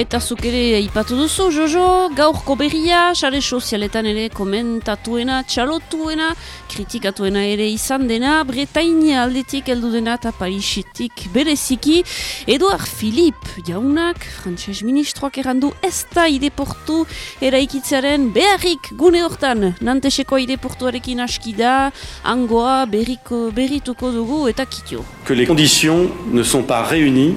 Eta zuk ere ipatu duzu, Jojo, gaurko berria, sare sozialetan ere komentatuena, txalotuena, kritikatuena ere izan dena, Bretainia aldetik heldu dena eta Parisitik bereziki, Eduard Filip jaunak, frantses ministroak errandu ez da ideportu eraikitzearen beharrik gune hortan, nanteseko aideportuarekin aski da, angoa berriko, berrituko dugu eta kitio. Que les conditions ne sont pas réunies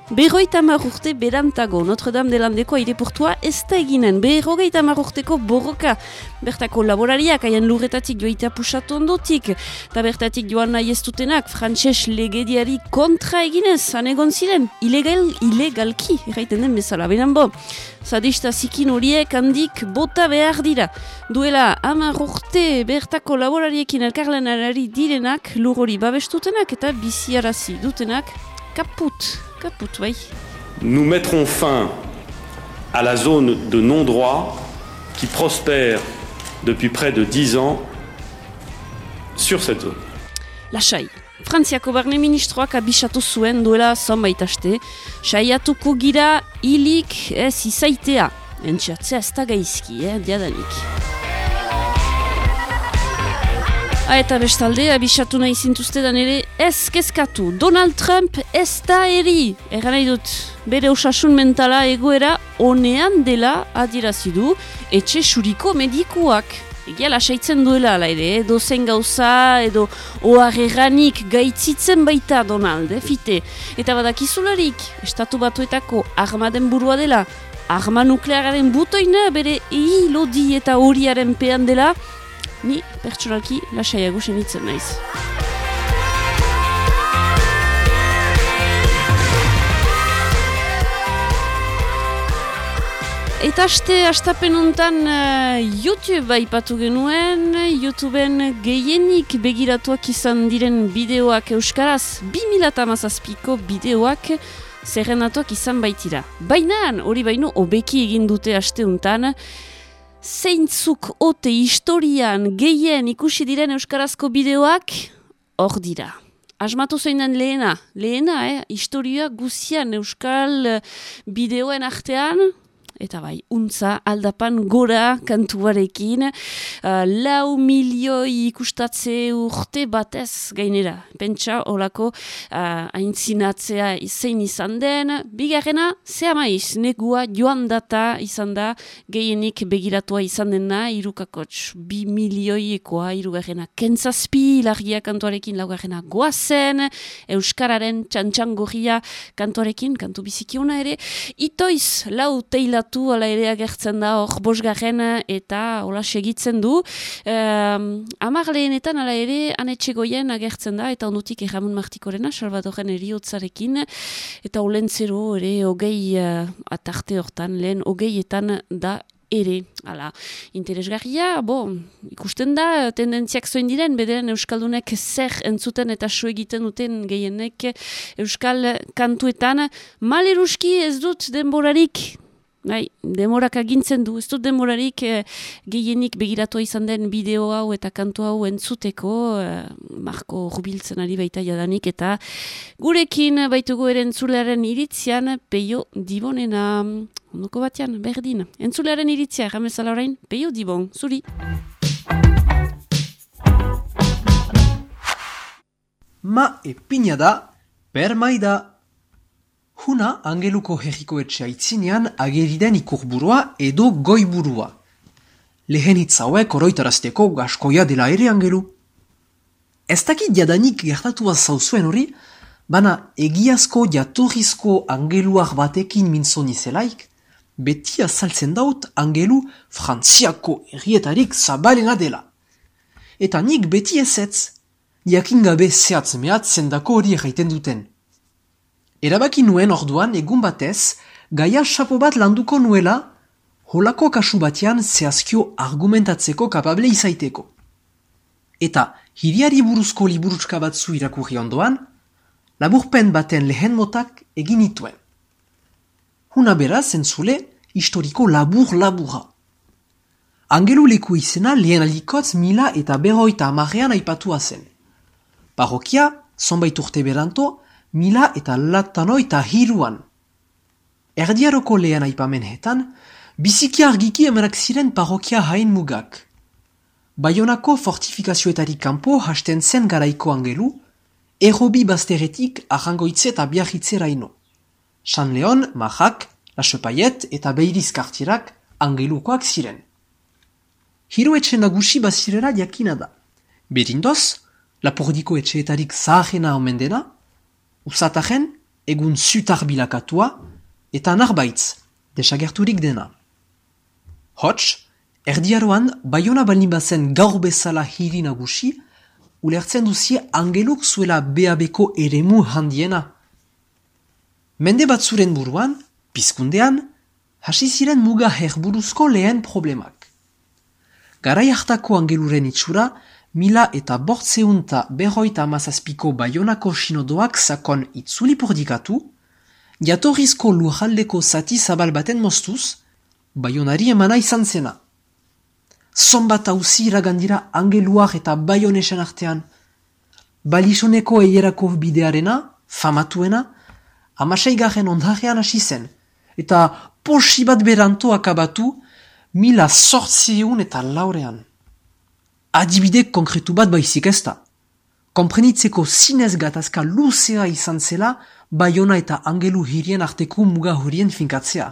Berroita urte berantago Notre-Dame de Landeko aireportua ez da eginen. Berrogeita urteko borroka. Bertako laborariak haien lurretatik joaitea pusatu ondotik. Eta bertatik joan nahi ez dutenak frantses legediari kontra eginez. Hanegon ziren, ilegal, ilegalki, erraiten den bezala. Benen bo, zadista zikin horiek handik bota behar dira. Duela ama urte bertako laborariekin elkarlanarari direnak lur hori babestutenak eta biziarazi dutenak kaput. Nous mettrons fin à la zone de non-droit qui prospère depuis près de dix ans sur cette zone. Lasai, Frantziako barne ministroak abisatu zuen duela zonbait aste, saiatuko gira hilik ez izaitea. Entxatzea ez da gaizki, eh, diadanik. Eta bestalde, abisatu nahi zintuztetan ere, ez kezkatu, Donald Trump ez da eri. Egan nahi dut, bere osasun mentala egoera onean dela adirazidu, etxe suriko medikuak. Egia lasaitzen duela ala ere, edo zen gauza, edo oarreganik gaitzitzen baita Donald, eh, fite. Eta badakizularik, estatu batuetako armaden burua dela, arma nukleararen butoina bere lodi eta horiaren pean dela, ni pertsonalki lasaiago senitzen naiz. Eta aste, astapen honetan uh, YouTube aipatu genuen, YouTubeen gehienik begiratuak izan diren bideoak euskaraz, 2000 bideoak zerrenatuak izan baitira. Baina, hori baino, obeki egin dute aste honetan, zeintzuk ote historian gehien ikusi diren euskarazko bideoak hor dira. Asmatu zein den lehena, lehena, eh? historia guzian euskal bideoen artean, eta bai, untza aldapan gora kantuarekin, uh, lau milioi ikustatze urte batez gainera. Pentsa, olako, uh, aintzinatzea zein izan den, bigarrena, zea maiz, negua joan data izan da, gehienik begiratua izan dena, irukakots, bi milioiekoa, irugarrena, kentzazpi, largia kantuarekin, laugarrena, goazen, euskararen txantxangorria kantuarekin, kantu bizikiona ere, itoiz, lau teilatu batu ala ere agertzen da hor bosgarren eta hola segitzen du. Um, Amar lehenetan ala ere anetxegoien agertzen da eta ondutik erramun martikorena salvadoren eriotzarekin eta olentzero ere hogei uh, atarte hortan lehen hogeietan da ere, ala, interesgarria, bo, ikusten da, tendentziak zoin diren, bederen Euskaldunek zer entzuten eta su egiten duten gehienek Euskal kantuetan, maleruski ez dut denborarik Bai, demorak agintzen du, ez dut demorarik eh, gehienik begiratu izan den bideo hau eta kantu hau entzuteko, eh, Marko Rubiltzen ari baita jadanik, eta gurekin baitugu ere entzulearen iritzian, peio dibonena, ondoko batean, berdin. Entzulearen iritzia, ramezala orain, peio dibon, zuri. Ma epina da, per da. Huna angeluko herriko etxea itzinean ageriden ikurburua edo goiburua. Lehen hitzauek oroitarazteko gaskoia dela ere angelu. Ez dakit jadanik gertatua zauzuen hori, bana egiazko jaturrizko angeluak batekin minzoni zelaik, beti azaltzen daut angelu frantziako herrietarik zabalena dela. Eta nik beti ezetz, jakin gabe zehatz mehatzen dako hori erraiten duten. Erabaki nuen orduan egun batez, gaia sapo bat landuko nuela, holako kasu batean zehazkio argumentatzeko kapable izaiteko. Eta hiriari buruzko liburutska batzu irakurri ondoan, laburpen baten lehen motak egin ituen. Huna beraz entzule, historiko labur-labura. Angelu leku izena lehen alikotz mila eta berroita amarrean aipatua zen. Parrokia, zonbait urte beranto, mila eta latano eta hiruan. Erdiaroko lehen aipamenetan, biziki argiki emenak ziren parrokia hain mugak. Baionako fortifikazioetari kanpo hasten zen garaiko angelu, errobi bazteretik ahangoitze eta biarritze raino. San Leon, Mahak, Lasepaiet eta Beiriz kartierak angelukoak ziren. Hiru etxe nagusi bazirera jakina da. Berindoz, lapordiko etxeetarik zahena omen dena, usataren egun zutar bilakatua eta narbaitz desagerturik dena. Hots, erdiaroan, baiona balin bazen gaur bezala hiri nagusi, ulertzen duzie angeluk zuela beabeko eremu handiena. Mende batzuren buruan, pizkundean, hasi ziren muga herburuzko lehen problemak. Garai hartako angeluren itxura, mila eta bortzeunta berroita amazazpiko baionako sinodoak sakon itzuli pordikatu, jatorrizko lujaldeko zati zabal baten mostuz, baionari emana izan zena. Zonbat hauzi iragandira angeluak eta baionesen artean, balisoneko eierako bidearena, famatuena, amasei garen ondarean hasi zen, eta posi bat beranto akabatu, mila sortzieun eta laurean. Adibide konkretu bat baizik ez da. Komprenitzeko zinez gatazka luzea izan zela, baiona eta angelu hirien arteko muga horien finkatzea.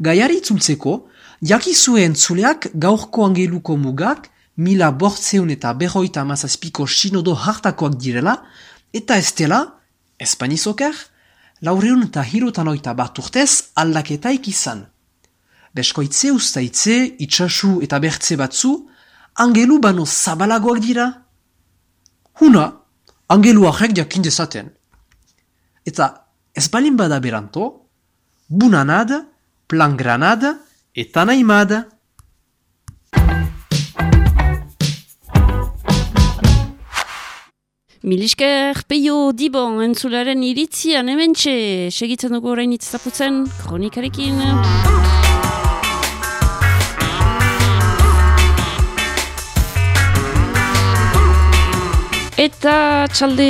Gaiari itzultzeko, jakizuen zuleak gaurko angeluko mugak, mila bortzeun eta berroita amazazpiko sinodo hartakoak direla, eta ez dela, Espainizoker, laureun eta hirotan oita bat urtez aldaketaik izan. Beskoitze ustaitze, itxasu eta bertze batzu, angelu bano zabalagoak dira? Huna, angelu ahek jakin dezaten. Eta ez balin bada beranto, bunanad, plangranad eta naimad. Milisker peio dibon entzularen iritzian hemen segitzen dugu orain itzaputzen kronikarekin. Eta txalde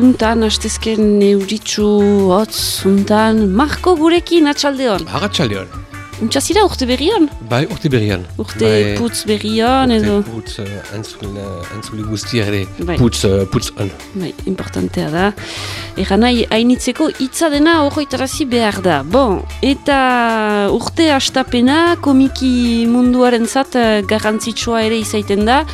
untan, hastezken neuritxu hotz untan, Marko gurekin atxalde hon. Haga txalde hon. Untxazira urte berrian? Bai, urte berrian. Urte bai, putz berrian edo? Urte putz uh, entzule, entzule guztia ere bai. putz, uh, putz on. Bai, importantea da. Egan nahi, hainitzeko hitza dena horretarazi behar da. Bon, eta urte astapena komiki munduaren zat garrantzitsua ere izaiten da.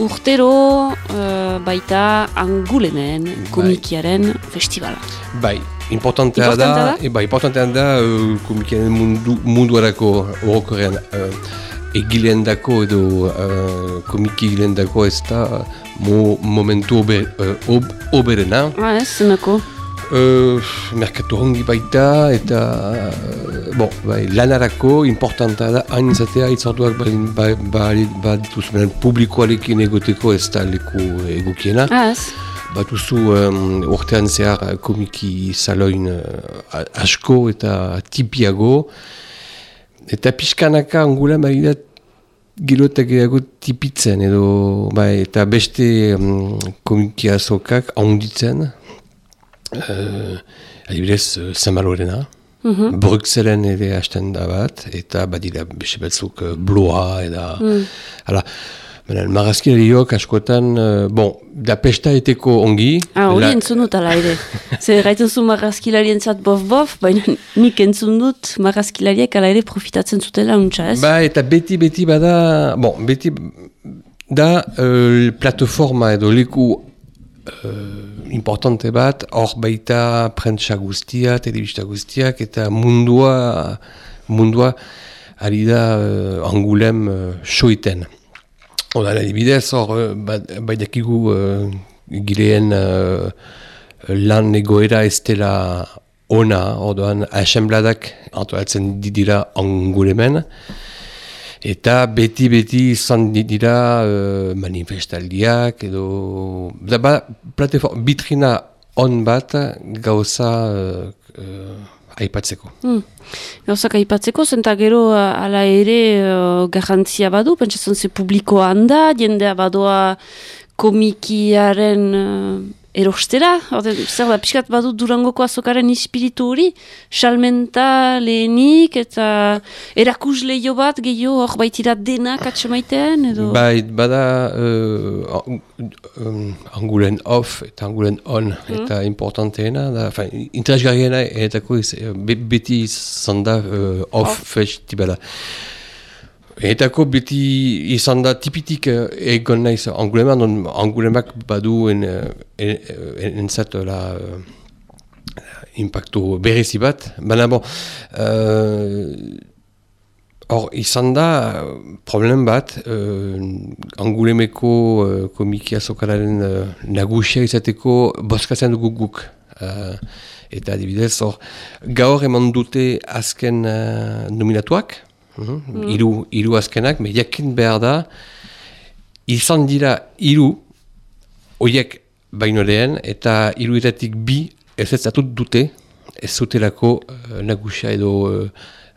Urtero uh, baita angulenen komikiaren festivala. Bai, importantea, importantea da, da? E, bai, importantea da uh, komikiaren mundu, munduarako horrekorean uh, egileen dako edo uh, komiki egileen dako ez da mo, momentu ober, uh, ob, oberena. Ah, ez, zenako? Uh, merkatu hongi baita eta uh, bon, bai, lanarako importanta da hain izatea itzortuak ba, ba, ba, dituz publikoarekin egoteko ez da leku egokiena. Ah, ez. Batuzu um, urtean zehar komiki saloin uh, asko eta tipiago. Eta pixkanaka angula maila gero eta tipitzen edo bai, eta beste um, komiki azokak onditzen. Uh, adibidez, uh, Samalorena, mm -hmm. Bruxellen ere hasten da bat, eta badira beste batzuk uh, bloa, eta... Mm. Hala, Marazkilariok askotan, uh, bon, da pesta eteko ongi. Ah, hori la... entzun dut ala ere. Zer gaitu zu marazkilarien zat bof-bof, baina nik entzun dut marazkilariek ala ere profitatzen zutela untsa ez? Ba, eta beti-beti bada, bon, beti da uh, plataforma edo leku uh, importante bat, hor baita prentsa guztia, telebista guztiak, eta mundua, mundua ari da uh, angulem uh, soiten. Oda, adibidez, hor, bai dakigu uh, gileen uh, lan egoera ez dela ona, orduan, asembladak antolatzen didira angulemen, Eta beti-beti izan dira uh, manifestaldiak edo... Da ba, plateforma, bitrina on bat gauza uh, uh, aipatzeko. Hmm. Gauzak aipatzeko, zenta gero ala ere uh, garrantzia badu, pentsatzen ze publikoa handa, jendea badoa komikiaren uh, erostera, Orde, zer da, pixkat badu durangoko azokaren ispiritu hori, salmenta lehenik eta erakus lehio bat gehiago hor baitira denak atxemaitean, edo... Bai, bada uh, um, angulen off eta angulen on eta importanteena, da, fin, interesgarriena etako iz, be, beti izan da uh, off, off. festibala. Etako beti izan da tipitik uh, egon naiz anguleman, angulemak badu en, en, en, entzat la uh, impactu berezi bat. Baina bon, hor uh, izan da problem bat uh, angulemeko uh, komikia zokalaren uh, nagusia izateko boskatzen dugu guk. Uh, eta adibidez, hor, gaur eman dute azken uh, nominatuak, Mm. Iru, iru azkenak, me jakin behar da, izan dira iru, oiek baino lehen, eta iru bi ez dute, ez zutelako uh, nagusia edo uh,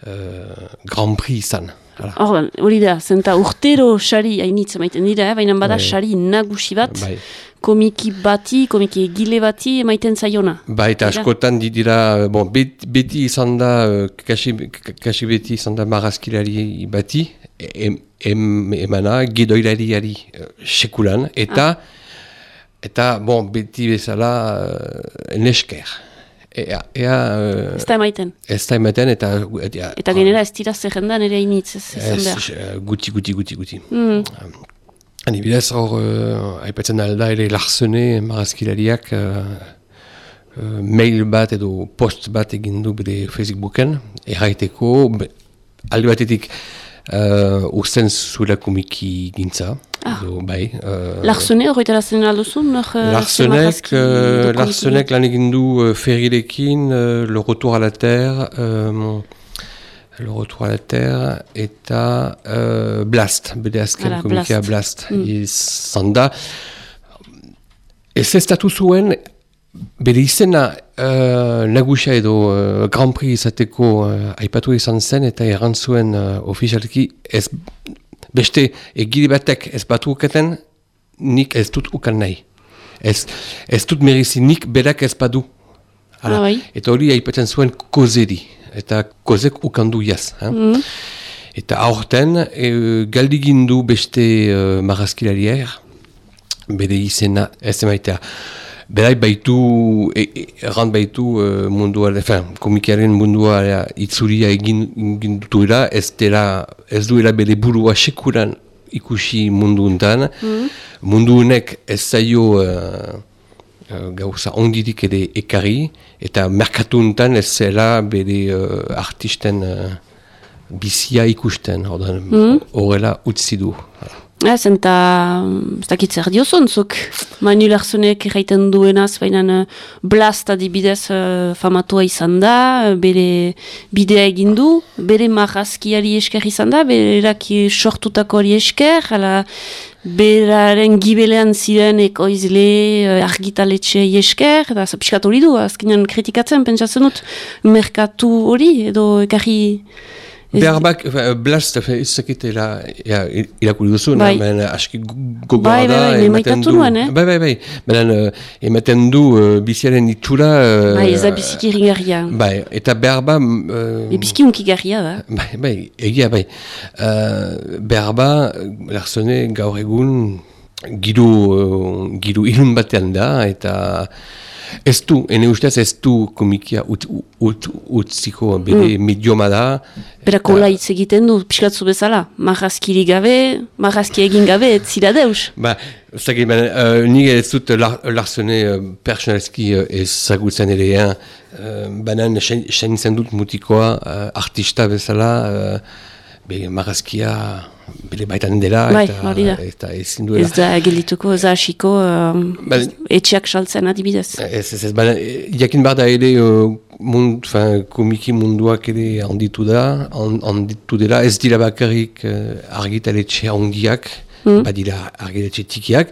uh, Grand Prix izan. Hori da, zenta urtero xari hainitz maiten dira, eh? baina bada bai. nagusi bat, bai komiki bati, komiki egile bati emaiten zaiona. Ba, eta askotan dira, bon, beti, beti izan da, kasi, kasi beti izan da marazkilari bati, em, em, emana, gidoilariari uh, sekulan, eta, ah. eta, bon, beti bezala, nesker. Ea, ea, ez da emaiten. Ez da emaiten, eta... Eta, eta genera ez dira zerrendan ere initz, ez, ez, guti, guti, guti, guti. Mm. Um, Anibidez, hor, uh, aipatzen alda ere larzene marazkilariak uh, uh, mail bat edo post bat egin du bere Facebooken, erraiteko, alde batetik uh, urzen zuela komiki gintza. Ah. Edo, bai, uh, larzene hori eta larzene alduzun? Larzenek, uh, larzenek lan egin du uh, ferrilekin, uh, le retour à la terre, uh, Le retour à la terre eta uh, Blast, bede azken komikea Blast. Mm. Izan da, ez ez datu zuen, bede izena uh, nagusia edo uh, Grand Prix izateko uh, aipatu izan zen eta errantzuen uh, ofizialki ez beste egiri batek ez batu uketen, nik ez dut ukan nahi. Ez, ez dut merizi nik berak ez badu. Ah, bai. Eta hori aipatzen zuen kozedi eta kozek ukandu jaz. Mm. Eta aurten, e, galdigindu beste e, marazkilarier, bere izena, ez emaitea, Berai baitu, e, e, baitu e, mundua, enfin, komikiaren mundua itzuria egin, egin dutuela, ez, dela, ez duela bere burua sekuran ikusi mundu untan. Mm. Mundu unek ez zaio uh, uh, gauza ondirik ere ekarri, eta merkatuntan ez zela bere uh, artisten bizia ikusten, mhm. horrela mm. utzi du. Ez, eta ez dakit zer diozun, zuk Manu Larsonek erraiten duenaz, baina uh, blast adibidez uh, famatua izan da, bere bidea egin du, bere marrazkiari esker izan da, bere eraki sortutako hori esker, ala beraren gibelean ziren ekoizle argitaletxe esker, eta zapiskat hori du, azkenean kritikatzen, pentsatzen dut, merkatu hori, edo ekarri... Berbak, blast, ez zakit irakurri duzu, bai. men aski gogoa bai, da, bai, ematen du. Nuen, eh? Bai, bai, bai, men ematen du uh, biziaren itxura... Uh, bai, ez da biziki ringarria. Bai, eta berba... Uh, e biziki unki garria da. Bai, bai, egia, bai. Uh, berba, larzone gaur egun, giru, uh, giru ilun batean da, eta... Ez du, ene ustez ez du komikia utziko ut, bere mm. medioma da. Berako uh, hitz egiten du, piskatzu bezala, marrazkiri gabe, marrazki egin gabe, ez zira deus. Ba, zake, ben, uh, nire ez dut lar, larzone uh, personalski uh, ezagutzen ere, uh, banan sen dut mutikoa uh, artista bezala, uh, be, marrazkia bere baitan dela bai, eta, eta ezin duela. Ez da gelituko, ez da asiko um, ba, etxeak saltzen adibidez. Ez, ez, ez, baina jakin behar da ere uh, mund, fin, komiki munduak ere handitu da, handitu dela, ez dira bakarrik uh, argitaletxe handiak, Mm. badira argitaletxe tikiak,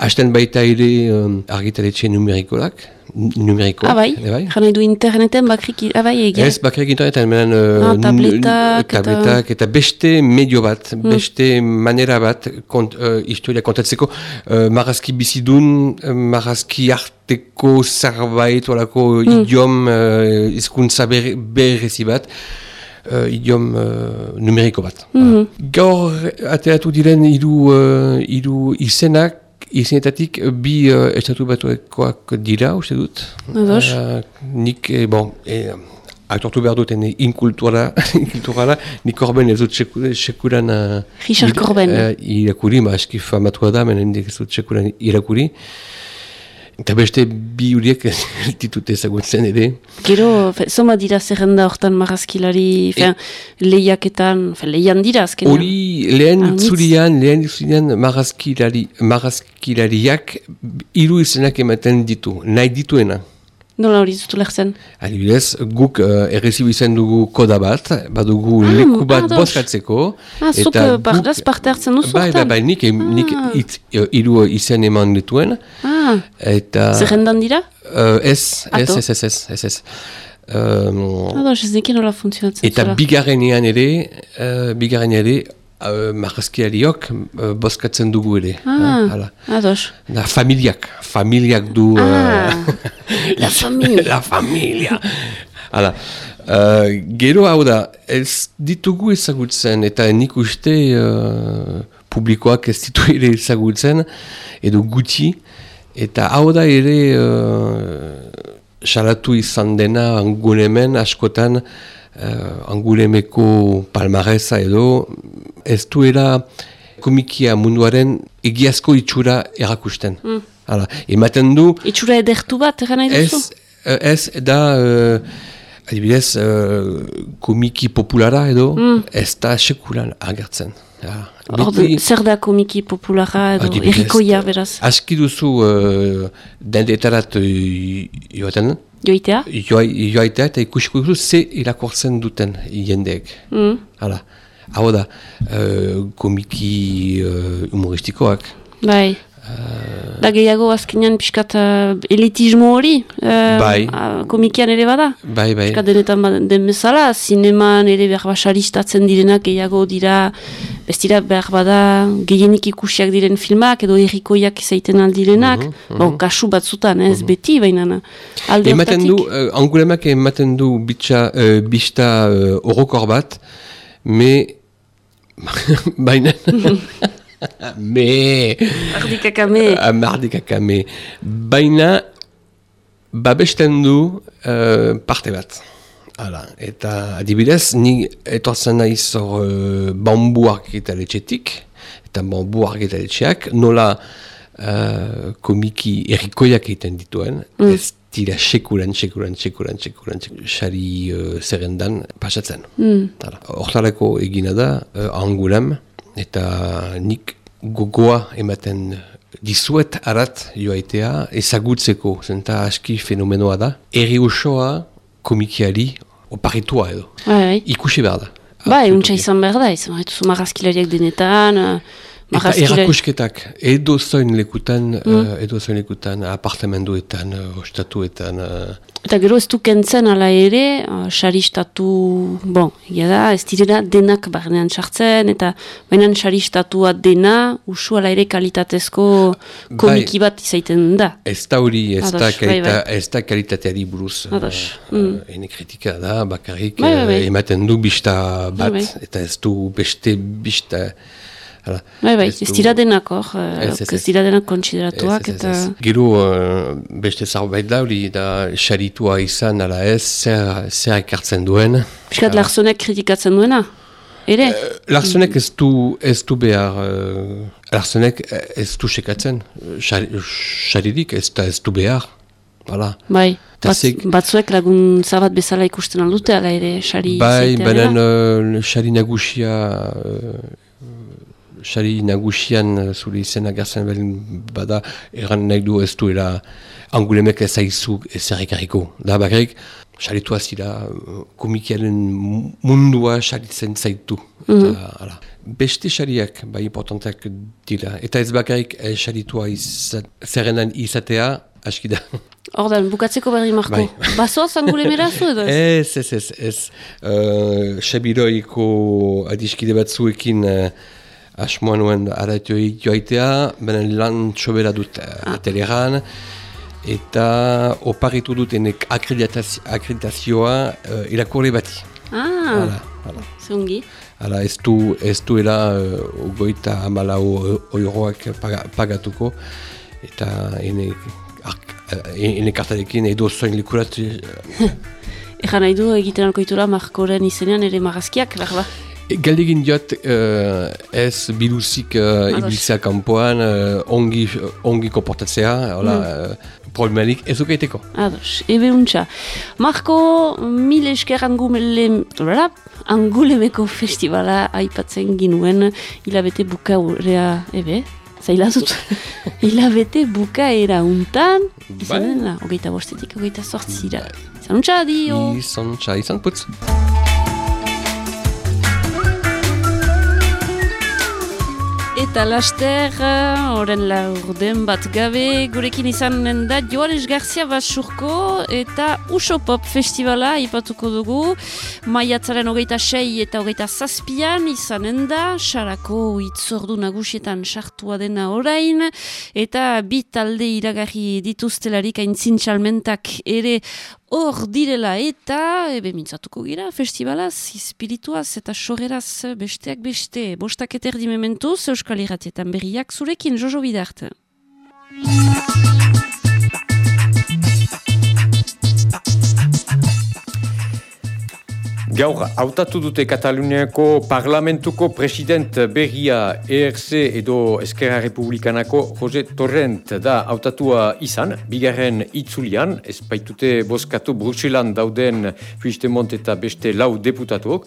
hasten baita ere um, argitaletxe numerikoak, n- numerikoak. Ah, bai, bai. jana du interneten bakrik, ah, bai, egia. Ez, bakarrik internetan, menen, Ah, uh, tabletak eta- tabletak eta beste medio bat, beste manera bat kont, uh, historia kontatzeko, uh, marazki bizidun, uh, marazki arteko zerbait, olako idiom, uh, izkuntza ber- berezi bat, uh, idiom uh, numeriko bat. Voilà. Gaur ateratu diren hiru uh, izenak, izenetatik bi uh, estatu batuekoak dira, uste dut. Ados. Uh, nik, eh, bon, eh, aitortu behar duten eh, inkultura, inkulturala, nik horben ez dut seku- sekuran... Uh, Richard Corben. irakurri, ma eski famatua da, menen ez dut sekuran irakurri. Eta beste bi huriek ez ditut ezagutzen ere. Gero, zoma dira zerrenda hortan marazkilari, fe, lehiaketan, lehian dira azkenean. Hori lehen nitz. itzulian, lehen itzulian marazkilari, marazkilariak hiru izenak ematen ditu, nahi dituena. Nola hori zutu lertzen? Adibidez, guk uh, errezibu izan dugu koda bat, badugu leku bat ados. bozkatzeko. Ah, zuk eta eh, par- guk- das parte hartzen duzu Bai, bai, bai, nik, nik Ah. hitz, eh, hiru izen eman dituen. Ah, Eta... zerrendan dira? Uh, ez, ez, ez, ez, ez, ez, ez. Um, Ados, ez nekin nola funtzionatzen eta zela. bigarrenean ere, uh, bigarrenean ere, uh, marazkiariok uh, bozkatzen dugu ere. Ah, eh, hala. ados. Da, familiak, familiak du... Ah, uh, la familia. la familia. Hala. Uh, gero hau da, ez ditugu ezagutzen, eta nik uste uh, publikoak ez ditu ere ezagutzen, edo gutxi, eta hau da ere uh, salatu izan dena angulemen askotan uh, angulemeko palmareza edo ez duela komikia munduaren egiazko itxura erakusten. Hala, ematen du, Itxura edertu bat, egan nahi duzu? Ez, eh, ez da, uh, adibidez, uh, komiki populara edo, ez da sekulan agertzen. Ja, Orde, zer da komiki populara edo errikoia beraz? Aski duzu uh, dendetarat joaten, Joitea? joa- joaitea eta ikusiko duzu ze irakortzen duten jendeek. Mm. Hala. Hau da, uh, komiki uh, humoristikoak. Bai. Da gehiago azkenean pixkat uh, elitismo hori, uh, Bai. uh, komikian ere bada. Bai, bai. Pixkat denetan ba- den bezala, zineman ere behar basaristatzen direnak gehiago dira, ez dira behar bada gehienik ikusiak diren filmak edo errikoiak izaiten aldirenak, bon, kasu batzutan ez beti, baina alde Ematen du, uh, angulemak ematen du bitxa, uh, bista uh, orokor bat, me... Baina... me... Ardikakame, Amardikakame. Baina, babesten du uh, parte bat. Hala, eta adibidez, ni etortzen naiz hor uh, bambu argitaletxetik, eta bambu argitaletxeak, nola uh, komiki errikoiak egiten dituen, ez dira sekuran, sekuran, sekuran, sekuran, sari uh, zerrendan pasatzen. Hala, Hortarako egina da, uh, angulem, eta nik gogoa ematen dizuet arat joaitea ezagutzeko, zenta aski fenomenoa da. Eri osoa komikiari oparitua edo. bai. Ikusi behar da. Bai, untsa izan behar da, izan marrazkilariak denetan, uh, Eta marrazkilari... erakusketak, edo zoin lekutan, eh, edo zoin lekutan, apartamenduetan, uh, ostatuetan, uh, Eta gero ez du kentzen ala ere, uh, saristatu, bon, egia da, ez direla denak barnean sartzen, eta baina saristatua dena, usu ala ere kalitatezko komiki bat izaiten da. Ez da hori, ez da, Ados, bai, kalita, ez da kalitateari buruz. Ados, eh, eh, ene kritika da, bakarrik Bai, bai, bai. eh, ematen du bista bat, Bai, eta ez du beste bista... Hala, Bai, bai, ez dira denak hor, uh, Ez, dira denak kontsideratuak, eta... Gero eh, beste zarbait da hori da xaritua izan ala ez, zer, zer ekartzen duen. Piskat Larsonek kritikatzen duena, ere? Larsonek ez du, ez du behar, uh, Larsonek ez du sekatzen, Xari- xaririk ez, da ez du behar. Hala. bai, batz, zek- batzuek lagun zabat bezala ikusten aldute, ala ere, sari Bai, baina dela. uh, xari nagusia, xari nagusian uh, zure izena gertzen bada, erran nahi du ez duela angulemek ez aizu ez errekarriko. Da bakarrik, xaritu azira uh, komikiaren mundua xaritzen zaitu. Eta, hala. beste xariak bai importanteak dira. Eta ez bakarrik eh, xaritua izat, zerrenan izatea, aski da. Ordan, bukatzeko berri marko. Bai. Basoaz angule merazu edo ez? Ez, ez, ez, ez. Uh, Xabiroiko adiskide batzuekin uh, asmoa nuen araitu joaitea, benen lan txobera dut uh, teleran, eta oparitu dut enek akreditazio, akreditazioa uh, irakurri bati. Ah, Hala, hala. ez du, ez duela uh, goita amalau euroak paga, pagatuko, eta ene, ak, eh, ene kartarekin edo zoin likurat Ejan nahi du egiten alkoitura markoren izenean ere marazkiak, behar ba? Galdegin diot uh, ez biluzik uh, ibiltzea kanpoan, uh, ongi, ongi komportatzea, hola, mm. problemarik ez ukaiteko. Ados, ebe untxa. Marko, mil esker angule, bla, angulemeko festivala aipatzen ginuen hilabete bukaerea, ebe, zaila dut, hilabete bukaera untan, izan Bai. dena, hogeita bostetik, hogeita sortzira. Izan untxa, adio! Izan, txa, izan putz. Eta laster, oren laurden bat gabe, gurekin izanen da Joanes Garzia Basurko eta Uso Pop Festivala ipatuko dugu. Maiatzaren hogeita sei eta hogeita zazpian izanen da, sarako itzordu nagusietan sartua dena orain, eta bi talde iragarri dituztelarik aintzin txalmentak ere Hor direla eta, ebe mintzatuko gira, festivalaz, espirituaz eta sogeraz besteak beste. Bostak eterdi mementuz, Euskal Irratietan berriak zurekin, Jojo Bidart. Gaur, hautatu dute Kataluniako parlamentuko president berria ERC edo Eskerra Republikanako Jose Torrent da hautatua izan, bigarren itzulian, ez baitute boskatu Bruxelan dauden Puigdemont eta beste lau deputatuok.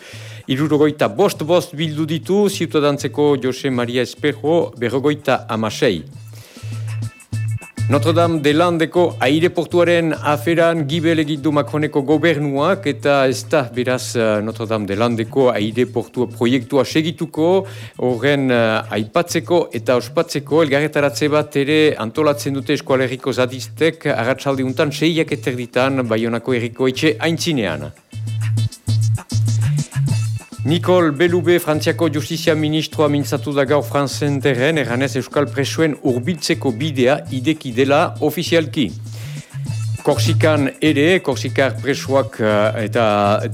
Irurogoita bost-bost bildu ditu, ziutadantzeko Jose Maria Espejo, berrogoita amasei. Notre Dame de Landeko aireportuaren aferan gibel egitu Macroneko gobernuak eta ez da beraz eh, Notre Dame de Landeko aireportua proiektua segituko horren uh, aipatzeko eta ospatzeko elgarretaratze bat ere antolatzen dute eskualerriko zadistek agatsaldi untan seiak eterditan Baionako erriko etxe aintzinean. Nicole Belube, Frantziako Justizia Ministroa mintzatu da gaur Franzenteren, erranez Euskal Presoen urbiltzeko bidea ideki dela ofizialki. Korsikan ere, Korsikar presoak eh, eta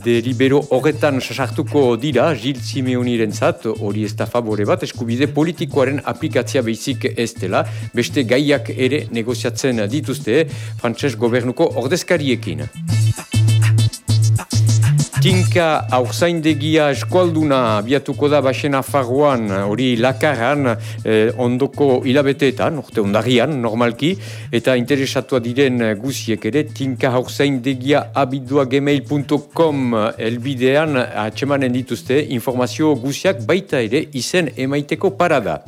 delibero horretan sasartuko dira, Gil Simeoniren zat, hori ez da favore bat, eskubide politikoaren aplikatzia behizik ez dela, beste gaiak ere negoziatzen dituzte, frantses gobernuko ordezkariekin. Tinka aurzaindegia eskualduna biatuko da basena farroan, hori lakaran, eh, ondoko hilabeteetan, orte ondarian, normalki, eta interesatua diren guziek ere, tinka aurzaindegia abidua gmail.com elbidean atsemanen dituzte informazio guziak baita ere izen emaiteko parada.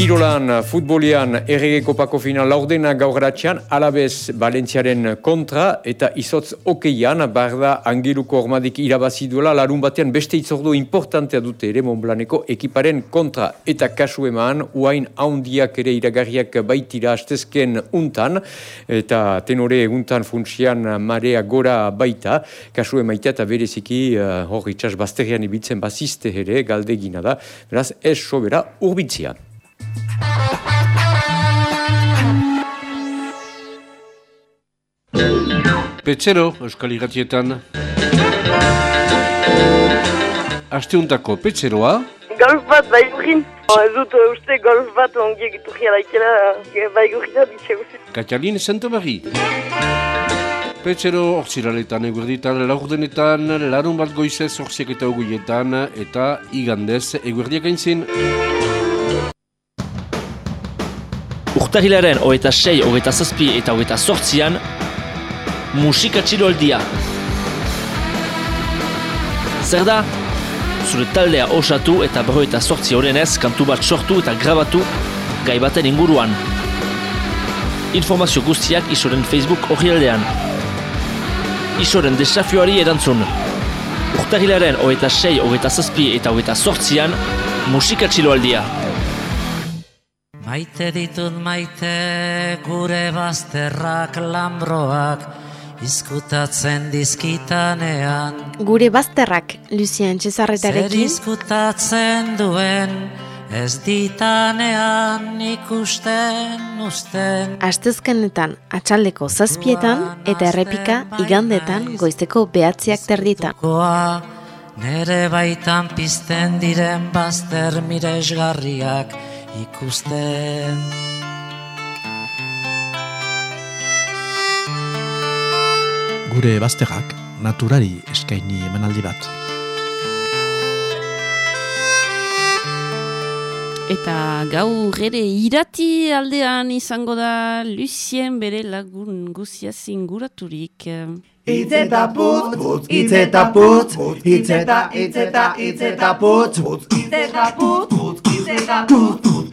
Kirolan, futbolian, errege kopako final laurdena gaurratxean, alabez Valentziaren kontra eta izotz okeian, barda angeluko ormadik irabazi duela, larun batean beste itzordu importantea dute ere Montblaneko ekiparen kontra. Eta kasu eman, uain haundiak ere iragarriak baitira astezken untan, eta tenore eguntan funtsian marea gora baita, kasu emaita eta bereziki uh, hor itxas bazterian ibiltzen baziste ere galdegina da, beraz ez sobera urbitzia. Petzero, Euskal Iratietan. Asteuntako petzeroa, Golf bat bai gurin. Ez dut uste golf bat ongi egiturria daikela bai gurria ditxe guzti. Katalin Santomari. Petzero, ortsiraletan eguerditan, laurdenetan, larun bat goizez, ortsiak eta oguietan, eta igandez, eguerdiak aintzin. Urtahilaren hogeita sei, hogeita zazpi eta hogeita sortzian musika txiroldia. Zer da? Zure taldea osatu eta berrogeita sortzi horrenez kantu bat sortu eta grabatu gai baten inguruan. Informazio guztiak isoren Facebook horri aldean. Isoren desafioari erantzun. urtahilaren hogeita sei, hogeita zazpi eta hogeita sortzian musika txiloaldia. Maite ditut maite gure bazterrak lambroak izkutatzen dizkitanean. Gure bazterrak, Lucien Zer Cesarretarekin, izkutatzen duen ez ditanean ikusten usten. Astezkenetan atxaldeko zazpietan eta errepika igandetan goizteko behatziak terditan. Nere baitan pizten diren bazter miresgarriak ikusten. Gure bazterrak naturari eskaini emanaldi bat. Eta gaur ere irati aldean izango da Lucien bere lagun guzia zinguraturik. Itz eta putz, putz, itz eta putz, itz eta, itz eta, itz eta putz, putz, itz eta putz, putz, itz eta putz,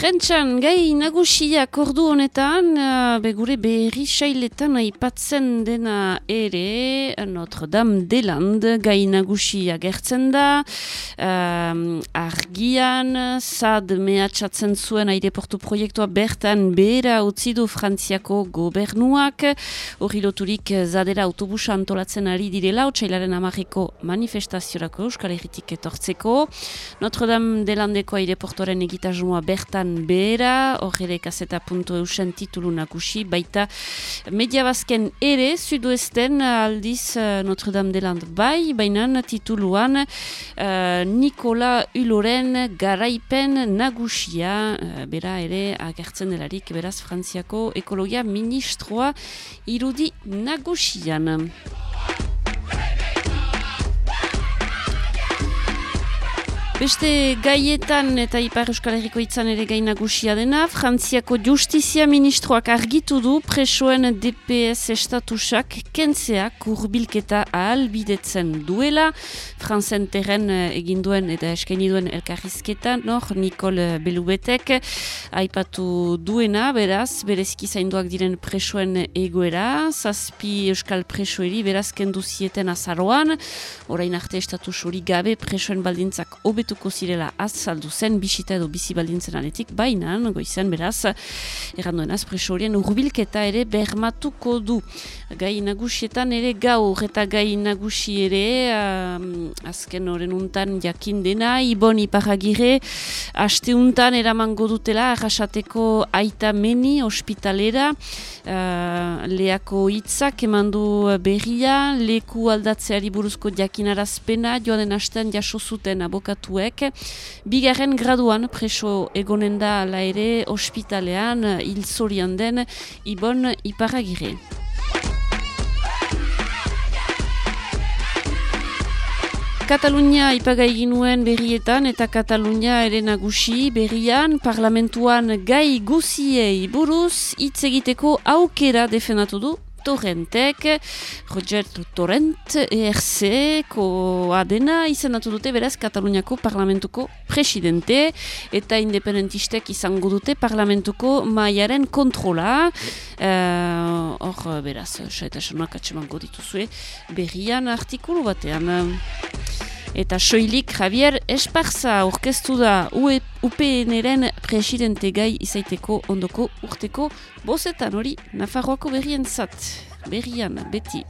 Prentxan, gai nagusiak ordu honetan, uh, begure berri sailetan aipatzen dena ere, Notre Dame de Land, gai nagusia gertzen da, um, argian, sad mehatxatzen zuen aireportu proiektua bertan behera utzi du Frantziako gobernuak, hori loturik zadera autobusa antolatzen ari direla, otxailaren amarriko manifestaziorako Euskal Herritik etortzeko, Notre Dame de Landeko aireportuaren egitasmoa bertan behera, horre kaseta puntu titulu nagusi, baita media bazken ere, sudoesten aldiz uh, Notre Dame de Land bai, baina tituluan uh, Nikola Uloren garaipen nagusia, uh, bera ere agertzen delarik, beraz Frantziako ekologia ministroa irudi nagusian. Beste gaietan eta Ipar Euskal Herriko itzan ere gai nagusia dena, Frantziako Justizia Ministroak argitu du presoen DPS estatusak kentzeak urbilketa ahalbidetzen duela, Franzen terren egin duen eta eskaini duen elkarrizketa, nor, Nicole Belubetek, aipatu duena, beraz, bereziki zainduak diren presoen egoera, zazpi Euskal presoeri beraz kendu zieten azaroan, orain arte estatus hori gabe presoen baldintzak hobetu gertatuko zirela azaldu zen bisita edo bizi baldintzen anetik, baina goizen beraz, erranduenaz preso horien urbilketa ere bermatuko du. Gai nagusietan ere gaur eta gai nagusi ere um, azken horren untan jakin dena, ibon iparagire, aste untan eramango dutela arrasateko aita meni ospitalera, uh, leako hitzak emandu berria, leku aldatzeari buruzko jakinarazpena, joan den astean jaso zuten abokatuek, bigarren graduan preso egonen da ere ospitalean hil zorian den ibon iparagire. Katalunia ipagai ginuen berrietan eta Katalunia ere nagusi berrian parlamentuan gai guziei buruz hitz egiteko aukera defendatu du Torrentek, Roger Torrent, ERC, koa dena izendatu dute beraz Kataluniako parlamentuko presidente eta independentistek izango dute parlamentuko maiaren kontrola. Hor, uh, beraz, saetasunak atsemango dituzue berrian artikulu batean. Eta soilik Javier Esparza orkestu da UPN-eren presidente gai izaiteko ondoko urteko bozetan hori Nafarroako berrien zat. Berrian, beti.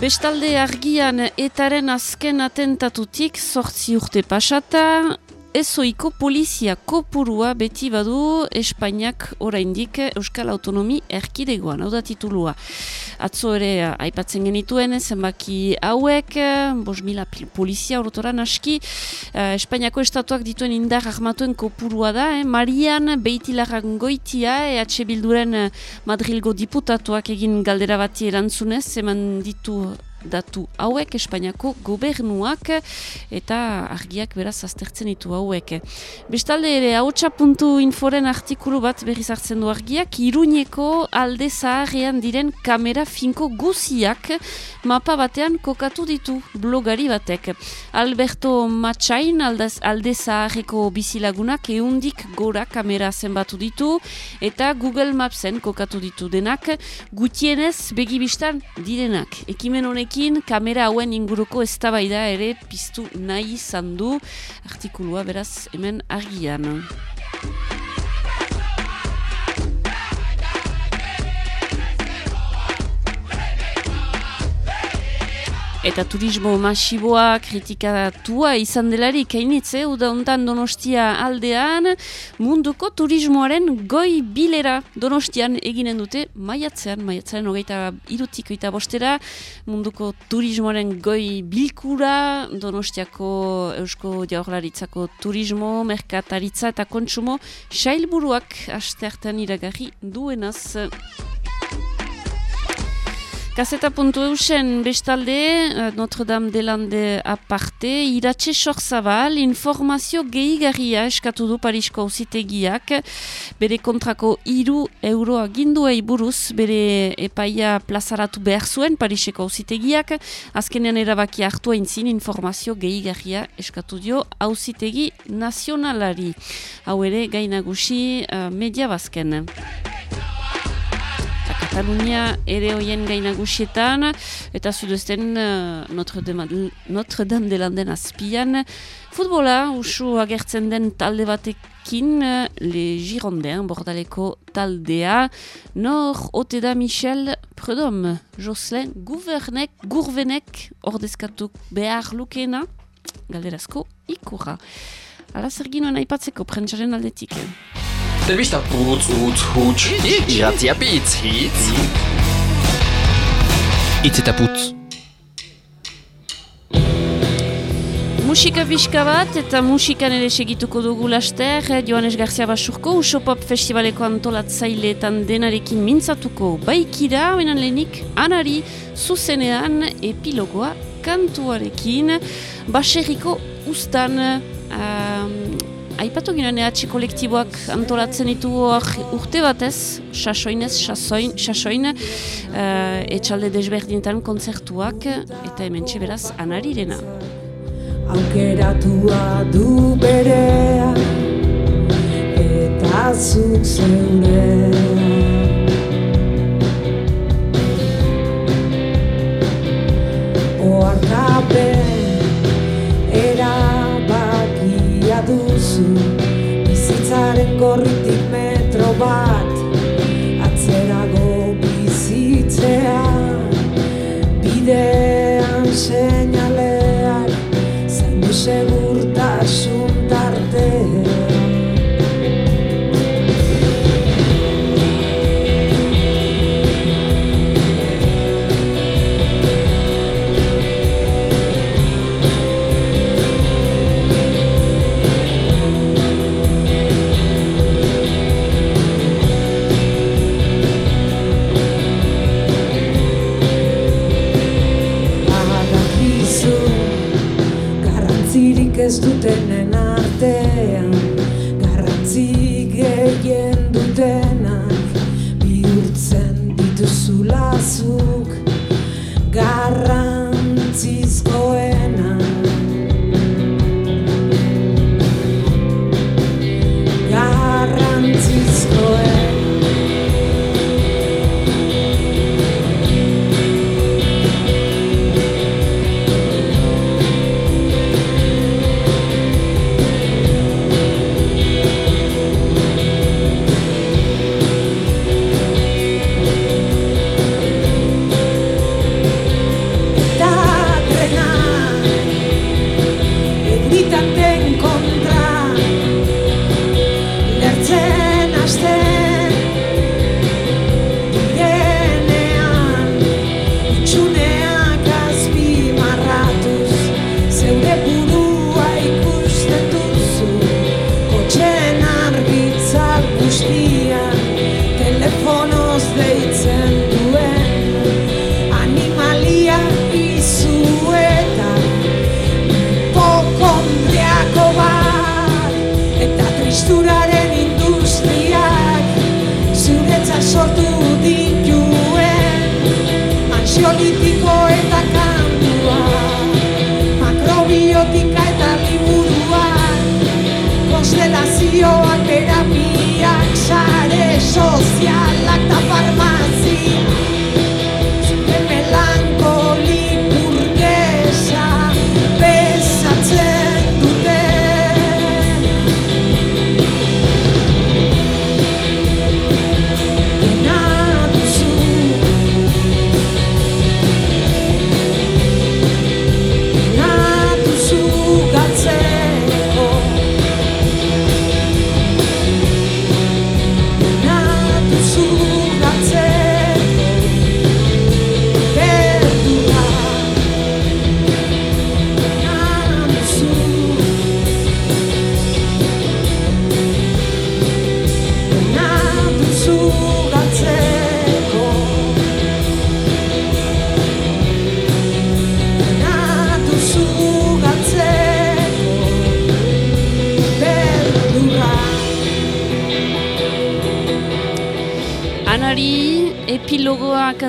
Bestalde argian etaren azken atentatutik sortzi urte pasata, ezoiko polizia kopurua beti badu Espainiak oraindik Euskal Autonomi erkidegoan, hau da titulua. Atzo ere aipatzen genituen zenbaki hauek, bos mila polizia orotoran aski, Espainiako estatuak dituen indar armatuen kopurua da, eh? Marian beitilarran goitia, EH Bilduren Madrilgo diputatuak egin galdera bati erantzunez, eman ditu datu hauek Espainiako gobernuak eta argiak beraz aztertzen ditu hauek. Bestalde ere, hautsa puntu inforen artikulu bat berriz hartzen du argiak, iruñeko alde zaharrean diren kamera finko guziak mapa batean kokatu ditu blogari batek. Alberto Matxain aldez, alde zaharreko bizilagunak eundik gora kamera zenbatu ditu eta Google Mapsen kokatu ditu denak gutienez begibistan direnak. Ekimen honekin kamera hauen inguruko eztabaida ere piztu nahi izan du artikulua beraz hemen argian. Eta turismo masiboa kritikatua izan delarik hainitze, uda ondan donostia aldean, munduko turismoaren goi bilera donostian eginen dute maiatzean, maiatzean hogeita irutik eta bostera, munduko turismoaren goi bilkura, donostiako eusko jaurlaritzako turismo, merkataritza eta kontsumo, sailburuak asteartan iragarri duenaz. Gazeta puntu eusen bestalde, eh, Notre Dame de Lande aparte, iratxe sorzabal, informazio gehigarria eskatu du Parisko auzitegiak, bere kontrako iru euroa ginduei buruz, bere epaia plazaratu behar zuen Pariseko auzitegiak, azkenean erabaki hartu eintzin informazio gehigarria eskatu dio auzitegi nazionalari. Hau ere, gainagusi uh, media bazken. Katalunia ere hoien gainagusietan, eta zudezten uh, Notre, Dame, Notre de Landen azpian. Futbola, usu agertzen den talde batekin, uh, le Girondin, bordaleko taldea, nor ote da Michel Prudhomme, Jocelyn Gouvernek, Gourvenek, ordezkatu behar lukena, galderazko ikurra. Ala zer ginoen aipatzeko, prentsaren aldetik. Telebista putz, utz, huts, iratzia pitz, hitz. Itz eta putz. Musika bizka bat eta musikan ere segituko dugu laster, Joanes Garcia Basurko, Usopop Festivaleko antolatzaileetan denarekin mintzatuko baikira, menan lehenik, anari, zuzenean, epilogoa, kantuarekin, baserriko ustan, um, Aipatu ginen ehatxe kolektiboak antolatzen ditu urte batez, sasoinez, sasoin, sasoin, uh, etxalde desberdinetan kontzertuak, eta hemen beraz anarirena. Aukeratua du berea, eta zuk zeurea. Oartapen, duzu, bizitzaren gorritik metro bat, atzerago bizitzea, bidean seinaleak,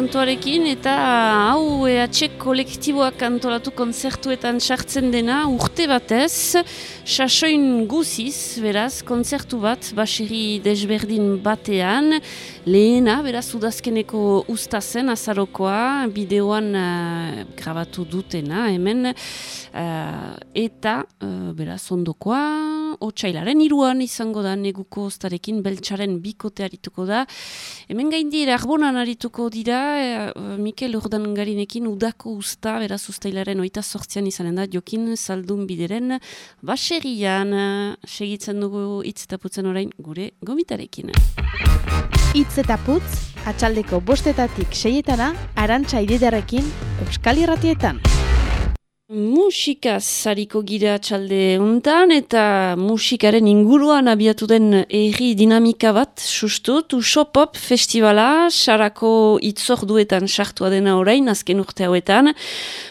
kantuarekin eta hau EH kolektiboak antolatu konzertuetan sartzen dena urte batez, sasoin guziz, beraz, konzertu bat, baseri desberdin batean, lehena, beraz, udazkeneko usta zen, azarokoa, bideoan uh, grabatu dutena, hemen, uh, eta, uh, beraz, ondokoa, otxailaren iruan izango da, neguko ostarekin, beltxaren bikote arituko da, hemen gaindira, arbonan arituko dira, uh, Mikel Urdangarinekin udako usta, beraz, ustailaren oita sortzian izanen da, jokin saldun bideren, baserian, segitzen dugu hitz eta putzen orain gure gomitarekin. Itz eta putz, atxaldeko bostetatik seietana, arantxa ididarekin, Euskal Irratietan. Musikaz hariko gira txalde untan eta musikaren inguruan abiatu den erri dinamika bat sustut, Usopop festivala, sarako itzorduetan sartua dena orain, azken urte hauetan.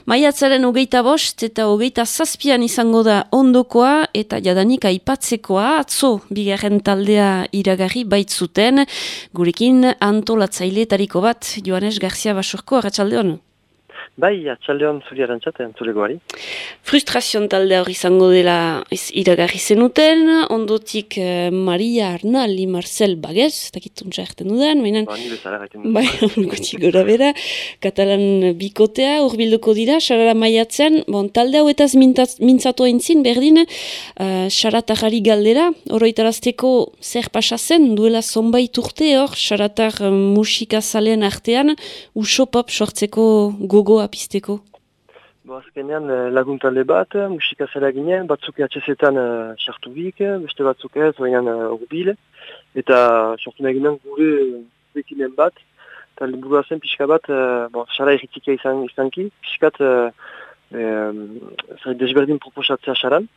Maiatzaren hogeita bost eta hogeita zazpian izango da ondokoa eta jadanik aipatzekoa, atzo bigarren taldea iragarri baitzuten, gurekin antolatzailetariko bat, Joanes Garcia Basurko, arratsalde. Bai, atxaldeon zuri arantzaten, zure goari. Frustrazion talde hori izango dela iragarri zenuten, ondotik eh, Maria Arnal, Marcel Bagez, takituntza erten dudan, mainan, Ba, gaiten bai, gutxi gora bera, katalan bikotea, urbilduko dira, sarara maiatzean, bon, talde hauetaz mintaz- mintzatu aintzin, berdin, uh, saratarari galdera, oroitarazteko zer pasa zen, duela zonbait urte hor, saratar uh, musikazalean artean, usopop sortzeko gogoa pizteko. Bo, azkenean eh, lagun talde bat, eh, musika zela ginen, batzuk atxezetan uh, sartu bik, eh, beste batzuk ez, baina uh, urbil, eta sortu nahi ginen gure bekinen bat, eta burua zen pixka bat, uh, bon, xara erritika izan, izanki, pixkat uh, um, desberdin proposatzea xaran,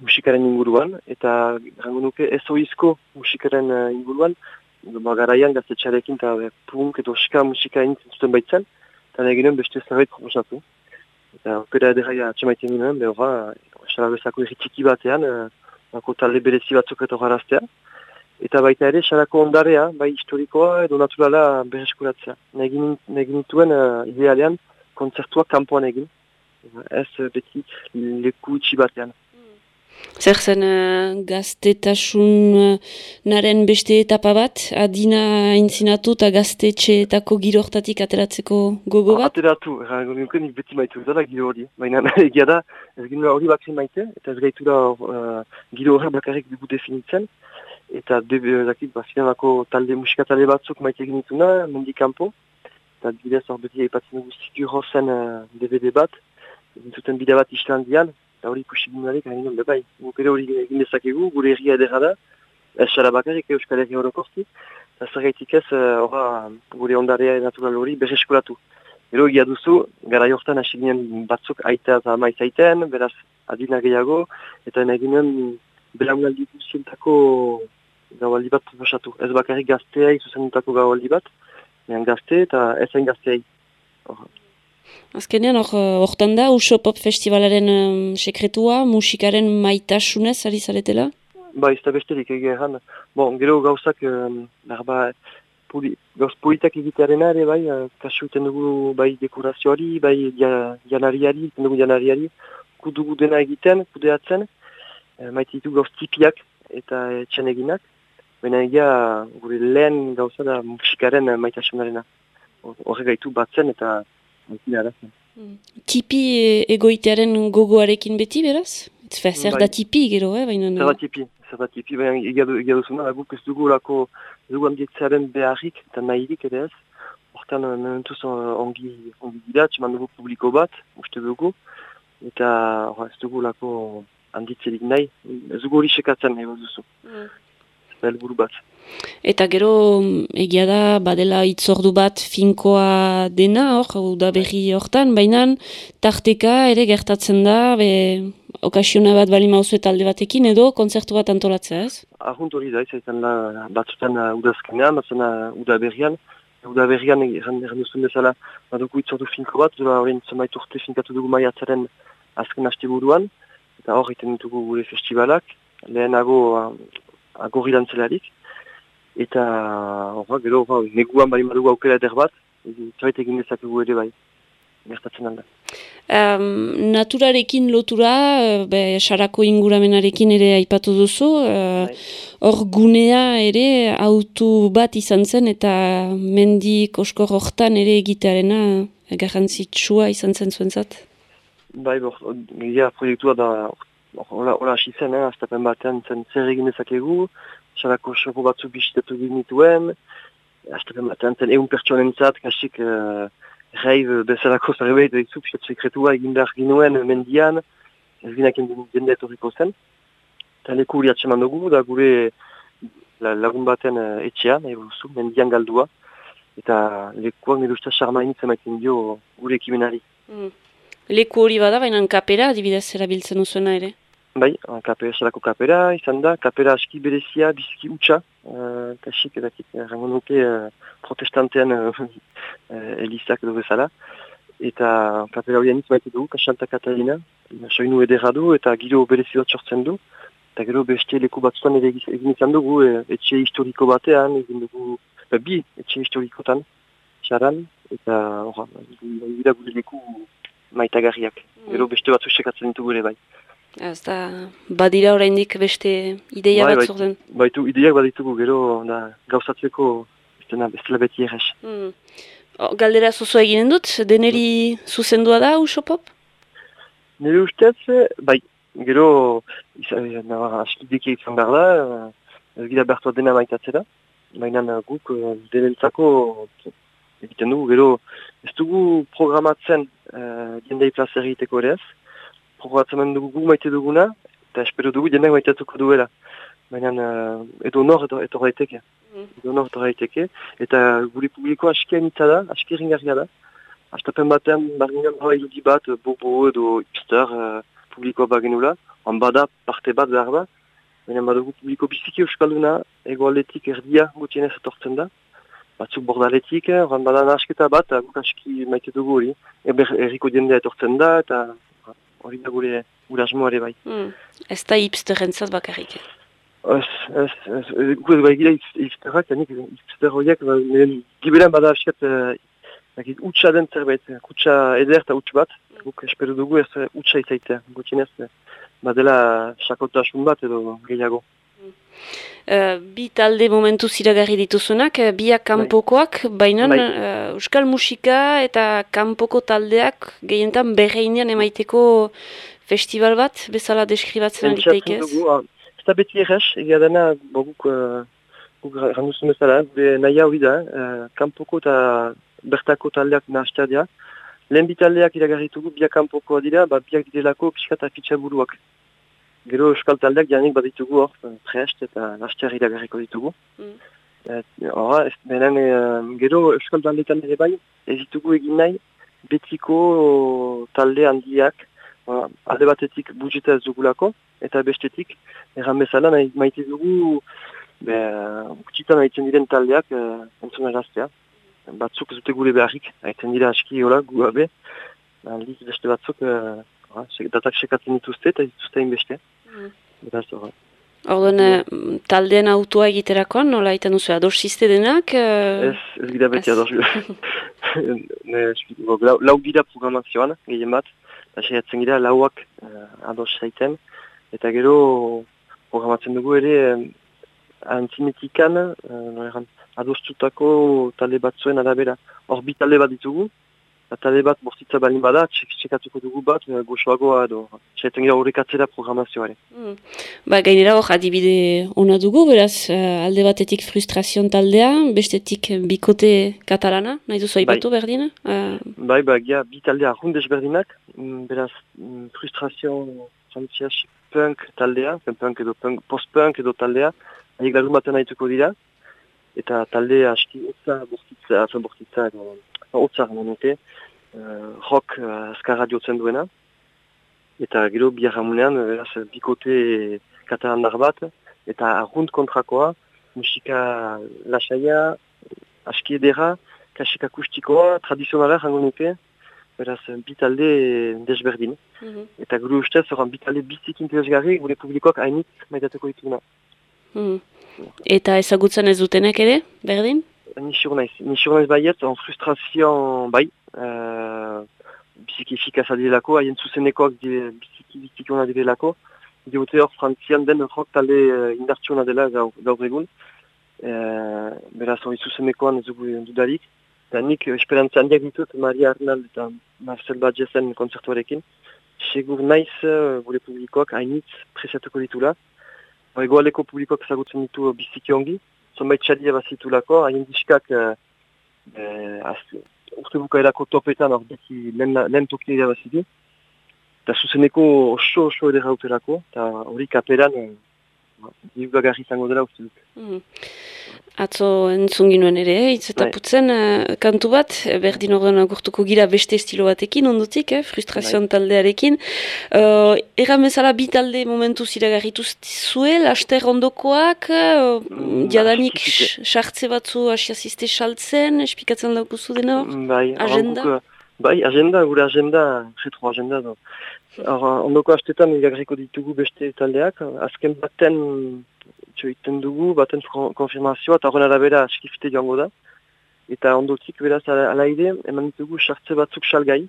musikaren inguruan, eta rango nuke ez oizko musikaren uh, inguruan, ba, garaian gaztetxarekin eta eh, punk edo ska musika intzen zuten baitzen, eta nahi ginen beste zerbait proposatu. Eta opera edera atxemaiten ginen, behorra, xala bezako erritiki batean, bako talde berezi batzuk eto garaztea. Eta baita ere, xalako ondarea, bai historikoa edo naturala berreskuratzea. Nahi genituen uh, idealean, kontzertuak kanpoan egin. Ez beti leku itxi batean. Zer zen uh, gaztetasunaren beste etapa bat, adina intzinatu eta gaztetxeetako giro hortatik ateratzeko gogo bat? Ateratu, errango nuke nik beti maitu dela giro hori. Baina egia da, ez ginula hori bakri maite, eta ez gaitura uh, giro horre bakarrik dugu definitzen. Eta debe, dakit, ba, zinemako talde, musika talde batzuk maite genituna, mendi kanpo. Eta bidez hor beti aipatzen dugu Sigur zen uh, DVD bat, zuten bide bat Islandian, eta hori ikusi ginarek, hain ginen, bai, guk ere hori egin dezakegu, gure herria edera da, ez xara bakarrik Euskal Herri orokorti, eta zergaitik ez, uh, horra, gure ondarea natural hori berreskuratu. Gero egia duzu, gara jortan hasi ginen batzuk aita eta ama izaiten, beraz adina gehiago, eta nahi ginen belaunaldi guzientako gaualdi bat proposatu. Ez bakarrik gazteai zuzendutako gaualdi bat, Mehan gazte eta ezain gazteai. Azkenean, eh, hortan da, Uso Pop Festivalaren em, sekretua, musikaren maitasunez ari zaretela? Ba, ez da besterik egia. Bon, gero gauzak, um, berba, poli, gauz politak egitearena ere bai, uh, kasu iten dugu bai dekorazioari, bai dia, janariari, iten dugu janariari, kudugu dena egiten, kudeatzen, uh, maite ditu gauz tipiak eta etxen eginak, baina egia gure lehen gauza da musikaren maitasunarena. Hor- Horre gaitu batzen eta maitila arazen. Tipi e, egoitearen gogoarekin beti, beraz? Zer da Bai. tipi gero, eh? Baina, Zer da tipi, zer da tipi, baina egia du- egia duzuna, guk ez dugu lako, ez dugu handietzearen beharrik eta nahirik ere ez. Hortan, eh, mementuz eh, ongi, ongi dira, txeman dugu publiko bat, uste dugu, eta ez dugu lako handitzerik nahi, ez dugu hori sekatzen nahi duzu. Mm. Helburu bat. Eta gero mm, egia da badela itzordu bat finkoa dena hor, udaberri hortan, baina tarteka ere gertatzen da, be, okasiona bat bali mauzu talde batekin edo kontzertu bat antolatzea ez? Ahunt hori da, izaiten la batzutan uh, udazkenean, batzen uh, udaberrian. Udaberrian erran duzun bezala, badugu itzordu finko bat, zura horien zenbait urte finkatu dugu maiatzaren azken asteburuan, eta hor egiten ditugu gure festivalak, lehenago uh, agorri dantzelarik, eta horra, gero, horra, neguan bali madugu aukera eder bat, zerbait egin dezakegu ere bai, gertatzen alda. Um, naturarekin lotura, eh, be, sarako inguramenarekin ere aipatu duzu, eh, hor gunea ere autu bat izan zen eta mendi koskor hortan ere egitearena eh, garrantzitsua izan zen zuentzat. Bai, bor, gira proiektua da, hola, hasi zen, eh, astapen batean zen zer egin dezakegu, xalako xoko batzu bisitatu genituen, astapen batean zen egun pertsonentzat, kasik uh, reiv bezalako zerbait, ditu, pisat sekretua egin behar ginuen mendian, ez ginaken jende etorriko zen. Eta leku hori atseman dugu, da gure la, lagun baten uh, etxean, nahi duzu, mendian galdua, eta lekuak nire usta sarmainitz emaiten dio gure ekimenari. Mm. Leku hori bada, baina kapera adibidez erabiltzen duzuena ere. Bai, kapera, salako kapera, izan da, kapera aski berezia, biziki utxa, uh, kasik edakit, errango nuke uh, protestantean uh, elizak edo bezala, eta kapera hori anitz maite dugu, Kasanta Katarina, soinu edera du, eta giro berezi bat sortzen du, eta gero beste leku batzutan ere egin izan dugu, e, etxe historiko batean, egin dugu, e, bi etxe historikotan, txaran, eta horra, gure leku maitagarriak. Gero beste batzu sekatzen ditugu ere bai. Ez da, badira oraindik beste ideia Bai, bat bai, zurden. Baitu, ideiak baditugu gero da, gauzatzeko bestena bestela beti errez. Mm. O, galdera zuzu eginen dut, deneri zuzendua da usopop? Nire ustez, bai, gero askideki izan behar da, ez gira bertua dena maitatzera, baina guk eh, denentzako egiten dugu, gero ez dugu programatzen uh, jendei plaza egiteko ere ez, programatzen dugu maite duguna, eta espero dugu jendeak maitatuko duela. Baina uh, edo nor edo, edo daiteke. Edo nor edo daiteke. Eta gure publikoa aski anitza da, aski ringarria da. Astapen batean, barginan hau irudi bat, bobo edo hipster uh, publikoa bagenula. Han bada parte bat behar da. Baina badugu publiko biziki euskalduna, ego aldetik erdia gutienez etortzen da. Batzuk bordaletik, horan bada nahasketa bat, guk aski maite dugu hori. Eber erriko jendea etortzen da, eta hori da gure, gure asmoa ere bai. Mm. Ez da hipsterrentzat bakarrik. Ez, ez, ez, ez, gu ez bai gira hipsterrak, janik hipster horiek, ba, nire gibelan bada asket, uh, utxa den zerbait, utxa eder eta utx bat, guk espero dugu ez utxa izaitea, gutxinez, uh, badela sakotasun bat edo gehiago. Uh, bi talde momentu ziragarri dituzunak, eh, biak kanpokoak, baina Bai. eh, euskal musika eta kanpoko taldeak gehientan berreinean emaiteko festival bat, bezala deskribatzen aliteik ez? ah, ez da beti errez, egia dena, bo, guk, uh, randuzun bezala, gure nahia hori da, uh, kanpoko eta bertako taldeak nahaztea dira. Lehen bi taldeak iragarritugu, biak kanpokoa dira, ba, biak direlako pixka eta fitxa buruak. Gero euskal taldeak janik baditugu hor, eh, prest eta nahaztear iragarriko ditugu. Mm. Et, Horra, ez benen, eh, gero euskal taldeetan ere bai, ez ditugu egin nahi, betiko talde handiak, Ba, alde batetik budjeta ez dugulako, eta bestetik, erran bezala, nahi, maite dugu, be, gutxitan haitzen diren taldeak uh, entzun eraztea. Batzuk ez dute gure beharrik, haitzen dira aski hola, gu aldiz beste batzuk, uh, datak sekatzen dituzte eta dituzte inbeste. Mm. Beraz, horra. Orduan, eh, taldean autoa egiterakoan, nola egiten duzu, ados ziste denak? eh, Ez, ez gira beti esplikiko, lau, lau gira programazioan, gehien bat, eta saiatzen gira lauak uh, ados zaiten, eta gero programatzen dugu ere eh, antzinetikan uh, adostutako talde batzuen arabera. Hor bi talde bat ditugu, eta talde bat bortitza balin bada, txek, txekatuko dugu bat, uh, goxoagoa edo, saiatzen gira horrekatzera programazioare. Mm. Ba, gainera hor adibide ona dugu, beraz, eh, alde batetik frustrazion taldea, bestetik bikote katalana, nahi duzu aipatu berdin? Eh, Bai, ba, gira, bi talde arrun desberdinak, mm, beraz, mm, frustrazio frantzias punk taldea, punk edo punk, post-punk edo taldea, haiek lagun baten haituko dira, eta talde aski otza, bortitza, afen bortitza, edo, otza gana nuke, uh, rock uh, azkarra diotzen duena, eta gero biarramunean, beraz, bikote katalandar bat, eta arrunt kontrakoa, musika lasaia, aski edera, kasik akustikoa, tradizionala jango nuke, beraz, bi talde desberdin. Mhm. Eta gure ustez, horan bi talde bizik interesgarri, gure publikoak hainitz maitatuko dituguna. mm. Eta ezagutzen ez dutenek ere, berdin? Ni siur naiz, ni siur naiz baiet, en frustrazioan bai, biziki efikaza direlako, haien zuzenekoak dire, biziki biziki ona direlako, diote hor frantzian den rock talde uh, indartsuena dela gaur, gaur egun, uh, beraz hori zuzenekoan ez dugu dudarik, eta nik eh, esperantza handiak ditut Maria Arnald eta Marcel Badjezen konzertuarekin, segur naiz uh, gure publikoak hainitz presiatuko ditula, Ba, Egoaleko publikoak ezagutzen ditu biziki ongi, zonbait txadia bazitulako, haien diskak uh, eh, az- urte bukaerako topetan hor beti lehen, lehen tokia irabazidu. Eta zuzeneko oso oso edera utelako, eta hori kaperan uh, diugagarri izango dela uste dut. Mhm. Atzo entzun ginuen ere, eh, hitz eta Bai. putzen eh, kantu bat, eh, berdin orduan agurtuko gira beste estilo batekin ondotik, eh, frustrazioan taldearekin. Uh, Egan bezala bi talde momentu ziragarritu zue, laster ondokoak, uh, jadanik sartze batzu asiaziste saltzen, espikatzen daukuzu dena hor? Bai, hor Agenda? guk, uh, bai, agenda, gure agenda, retro agenda do. Hor, uh, ondoko astetan iragarriko ditugu beste taldeak, azken baten txoiten dugu, baten konfirmazioa, eta horren arabera skifte joango da. Eta ondotik, beraz, ala, ala ere, eman ditugu sartze batzuk salgai.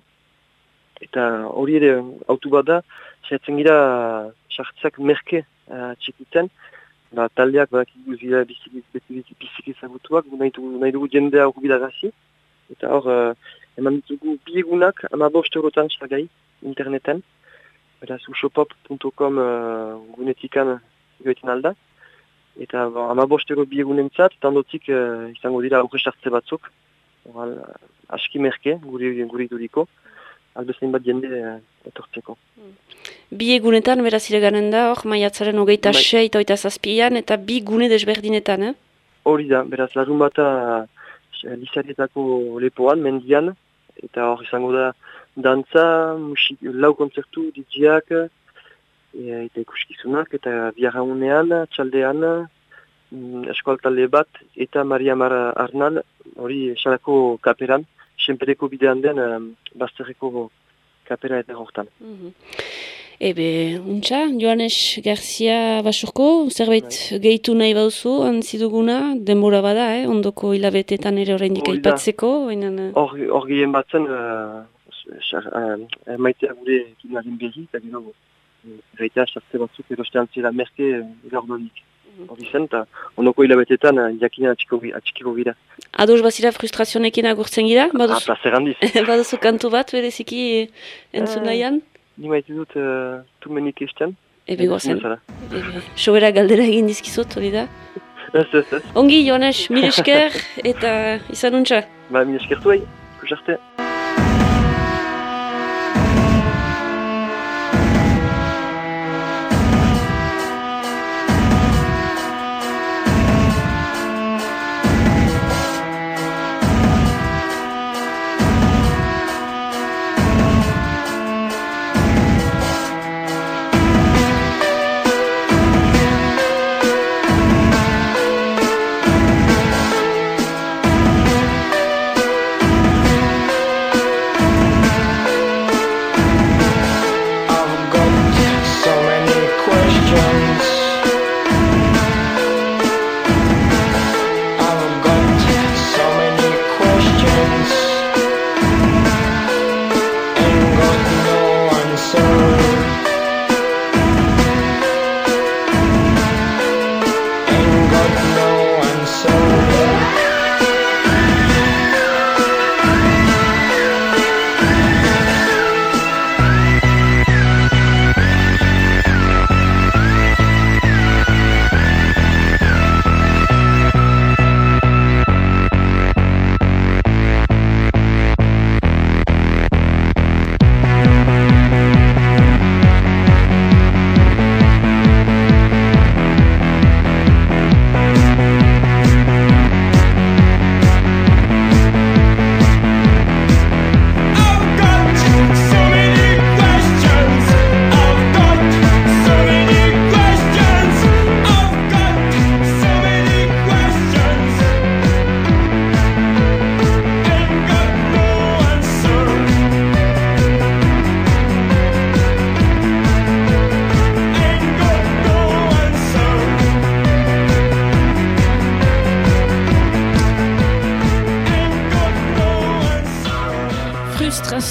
Eta hori ere, autu bat da, saiatzen gira sartzeak merke uh, txekiten, ba, taldeak badakigu zira biziki, biziki, biziki ezagutuak, gu nahi dugu, nahi dugu jendea urbilarazi. Eta hor, uh, eman ditugu bi egunak amabost eurotan salgai interneten. Beraz, usopop.com uh, gunetikan joetin alda. Eta ba, amabost euro bi egunentzat, eta ondotik uh, izango dira aurre sartze batzuk. Oral, aski merke, gure, gure iduriko. Albezain bat jende uh, etortzeko. Bi egunetan beraz iraganen da, hor maiatzaren hogeita Bai. sei eta hogeita zazpian, eta bi gune desberdinetan, eh? Hori da, beraz, larun bata eh, Lizarietako lepoan, mendian, eta hor izango da dantza, musik, lau kontzertu, DJak, e, eta ikuskizunak, eta biarraunean, txaldean, mm, eskual talde bat, eta Maria Mara Arnal, hori esalako kaperan, senpereko bidean den, um, bazterreko kapera eta hortan. Mhm. Ebe, untxa, Joanes Garcia Basurko, zerbait gehitu nahi bauzu, antzi duguna, denbora bada, eh? ondoko hilabetetan ere oraindik aipatzeko, eh, Hor hor gehien batzen, uh, uh, maitea gure ekinaren berri, eta gero, gaitea sartze batzuk erostean zela merke gaur dodik. Hori zen, eta ondoko hilabetetan jakina atxikiko gira. Ados bazira frustrazionekin agurtzen gira, Ah, baduzu, placer handiz. baduzu kantu bat, bereziki eh, entzun Eh, nahian? Ni maite dut uh, tumenik estean. Ebe gozen. Sobera galdera egin dizkizut, hori da? Ez, ez, ez. Ongi, Joanes, mil esker, eta izan untxa. Ba, mi eskertu bai. Kusarte.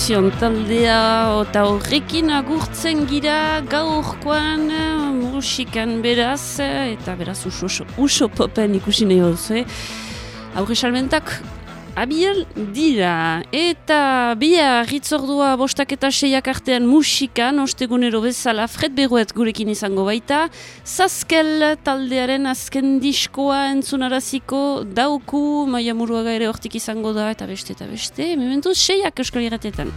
Frustrazioan taldea eta horrekin agurtzen gira gaurkoan eh, musikan beraz eh, eta beraz uso, uso, popen ikusi nahi duzu. Aurre salmentak abiel dira. Eta bia ritzordua bostak eta seiak artean musikan ostegunero bezala Fred Beruet gurekin izango baita. Zazkel taldearen azken diskoa entzunaraziko dauku. Maia muruaga ere hortik izango da eta beste eta beste. Mementuz seiak euskal irratetan.